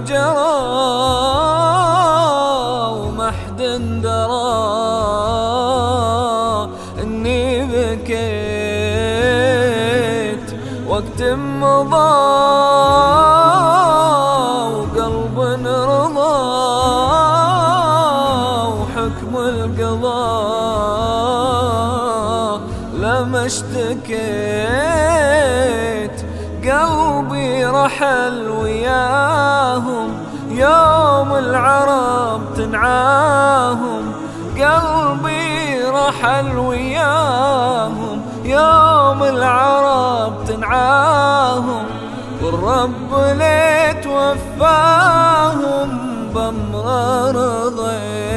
جرى وما حد درى إني بكيت وقت مضى وقلب رضى وحكم القضاء لما اشتكيت قلبي رحل وياهم يوم العرب تنعاهم قلبي رحل وياهم. يوم العرب تنعاهم والرب ليت وفاهم رضيت.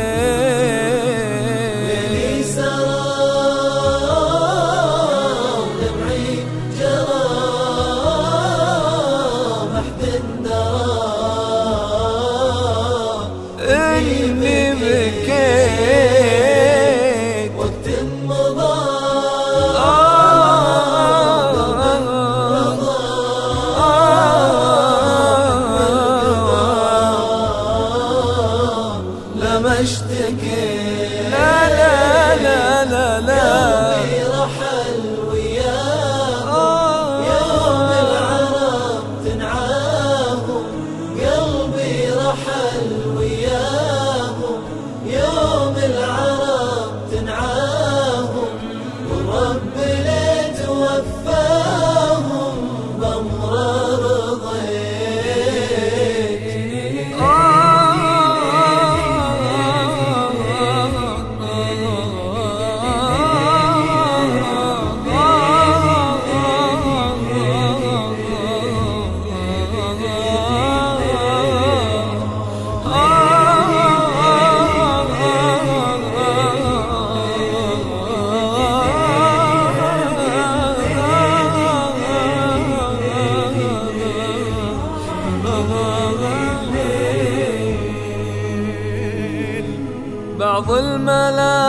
الملا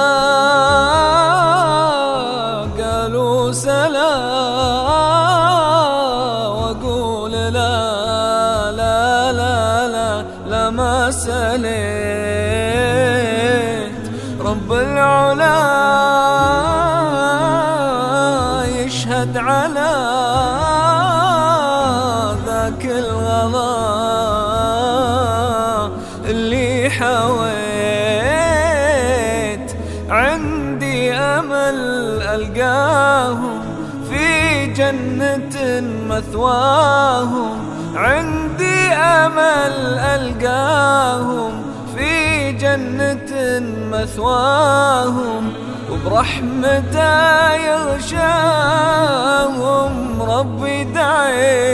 قالوا سلا وأقول لا لا لا لا لا ما سليت رب العلا يشهد على ذاك الغضا عندي أمل ألقاهم في جنة مثواهم عندي أمل ألقاهم في جنة مثواهم وبرحمته يغشاهم ربي دعيت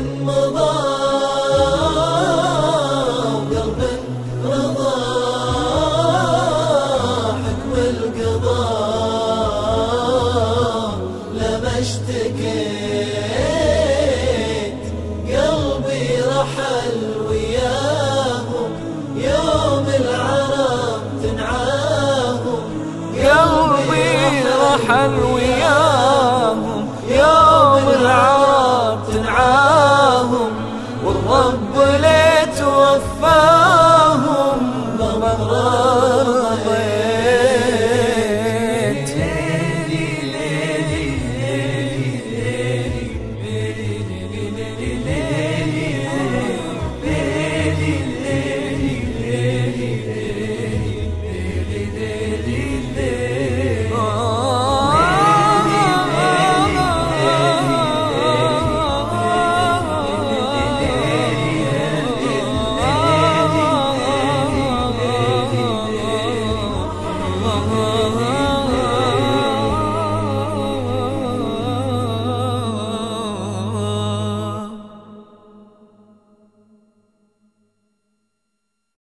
مضى وقلب رضى حكم القضاء لما اشتكيت قلبي رحل وياهم يوم العرب تنعاهم قلبي رحل وياهم. والرب لا توفى.